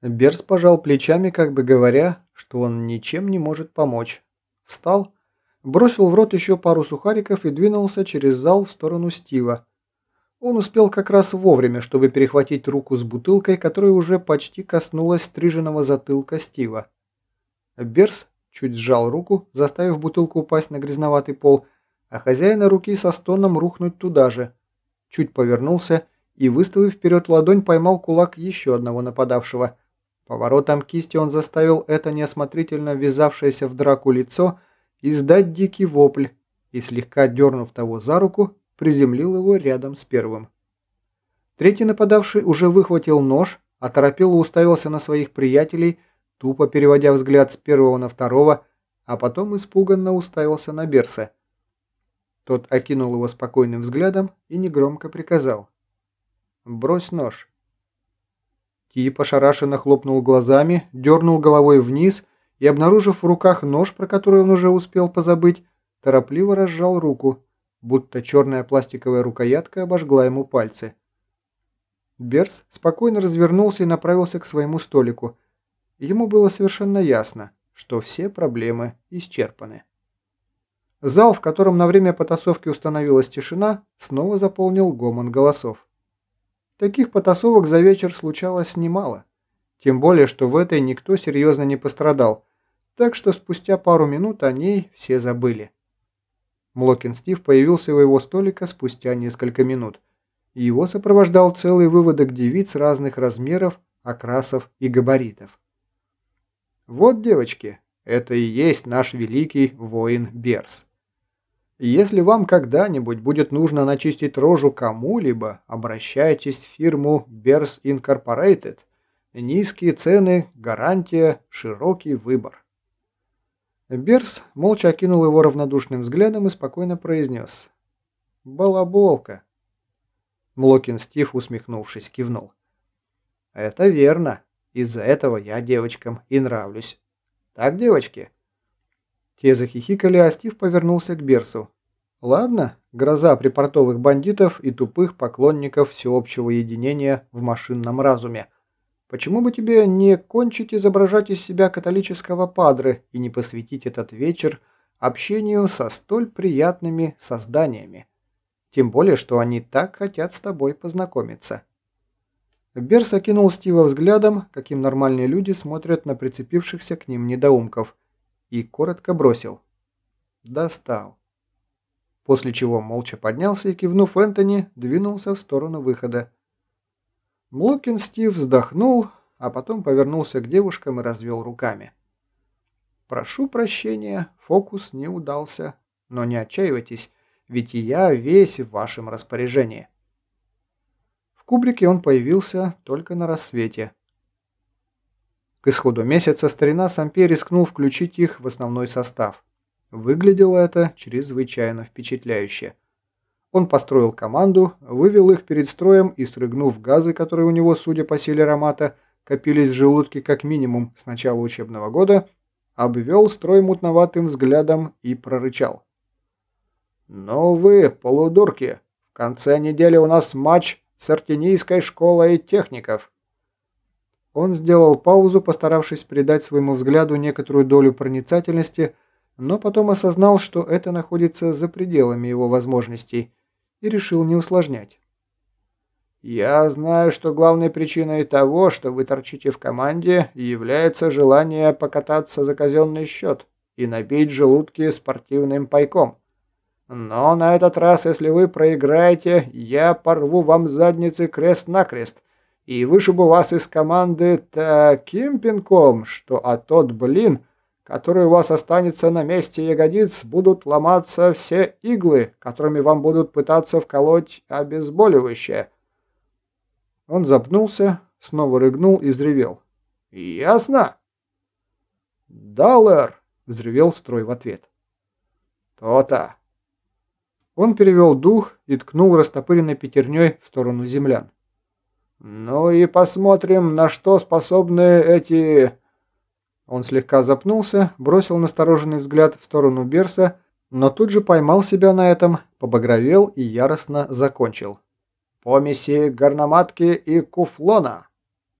Берс пожал плечами, как бы говоря, что он ничем не может помочь. Встал, бросил в рот еще пару сухариков и двинулся через зал в сторону Стива. Он успел как раз вовремя, чтобы перехватить руку с бутылкой, которая уже почти коснулась стриженного затылка Стива. Берс чуть сжал руку, заставив бутылку упасть на грязноватый пол, а хозяина руки со стоном рухнуть туда же. Чуть повернулся и, выставив вперед ладонь, поймал кулак еще одного нападавшего – Поворотом кисти он заставил это неосмотрительно ввязавшееся в драку лицо издать дикий вопль и, слегка дернув того за руку, приземлил его рядом с первым. Третий нападавший уже выхватил нож, оторопело уставился на своих приятелей, тупо переводя взгляд с первого на второго, а потом испуганно уставился на Берса. Тот окинул его спокойным взглядом и негромко приказал. «Брось нож». Тип ошарашенно хлопнул глазами, дернул головой вниз и, обнаружив в руках нож, про который он уже успел позабыть, торопливо разжал руку, будто черная пластиковая рукоятка обожгла ему пальцы. Берс спокойно развернулся и направился к своему столику. Ему было совершенно ясно, что все проблемы исчерпаны. Зал, в котором на время потасовки установилась тишина, снова заполнил гомон голосов. Таких потасовок за вечер случалось немало. Тем более, что в этой никто серьезно не пострадал, так что спустя пару минут о ней все забыли. Млокин Стив появился у его столика спустя несколько минут. Его сопровождал целый выводок девиц разных размеров, окрасов и габаритов. Вот, девочки, это и есть наш великий воин Берс. Если вам когда-нибудь будет нужно начистить рожу кому-либо, обращайтесь в фирму Bears Incorporated. Низкие цены, гарантия, широкий выбор. Берс молча окинул его равнодушным взглядом и спокойно произнес. «Балаболка». Млокин Стив, усмехнувшись, кивнул. «Это верно. Из-за этого я девочкам и нравлюсь. Так, девочки?» Те захихикали, а Стив повернулся к Берсу. «Ладно, гроза припортовых бандитов и тупых поклонников всеобщего единения в машинном разуме. Почему бы тебе не кончить изображать из себя католического падры и не посвятить этот вечер общению со столь приятными созданиями? Тем более, что они так хотят с тобой познакомиться». Берс окинул Стива взглядом, каким нормальные люди смотрят на прицепившихся к ним недоумков – и коротко бросил. «Достал». После чего молча поднялся и, кивнув Энтони, двинулся в сторону выхода. Млокин Стив вздохнул, а потом повернулся к девушкам и развел руками. «Прошу прощения, фокус не удался, но не отчаивайтесь, ведь и я весь в вашем распоряжении». В кубрике он появился только на рассвете – к исходу месяца старина Сампе рискнул включить их в основной состав. Выглядело это чрезвычайно впечатляюще. Он построил команду, вывел их перед строем и, срыгнув газы, которые у него, судя по силе аромата, копились в желудке как минимум с начала учебного года, обвел строй мутноватым взглядом и прорычал. «Ну вы, полудурки, в конце недели у нас матч с Артенийской школой техников». Он сделал паузу, постаравшись придать своему взгляду некоторую долю проницательности, но потом осознал, что это находится за пределами его возможностей, и решил не усложнять. «Я знаю, что главной причиной того, что вы торчите в команде, является желание покататься за казенный счет и набить желудки спортивным пайком. Но на этот раз, если вы проиграете, я порву вам задницы крест-накрест» и вышибу вас из команды таким пинком, что а тот блин, который у вас останется на месте ягодиц, будут ломаться все иглы, которыми вам будут пытаться вколоть обезболивающее». Он запнулся, снова рыгнул и взревел. «Ясно?» «Даллер!» — взревел строй в ответ. «То-то!» Он перевел дух и ткнул растопыренной пятерней в сторону землян. «Ну и посмотрим, на что способны эти...» Он слегка запнулся, бросил настороженный взгляд в сторону Берса, но тут же поймал себя на этом, побагровел и яростно закончил. «Помеси горноматки и куфлона!»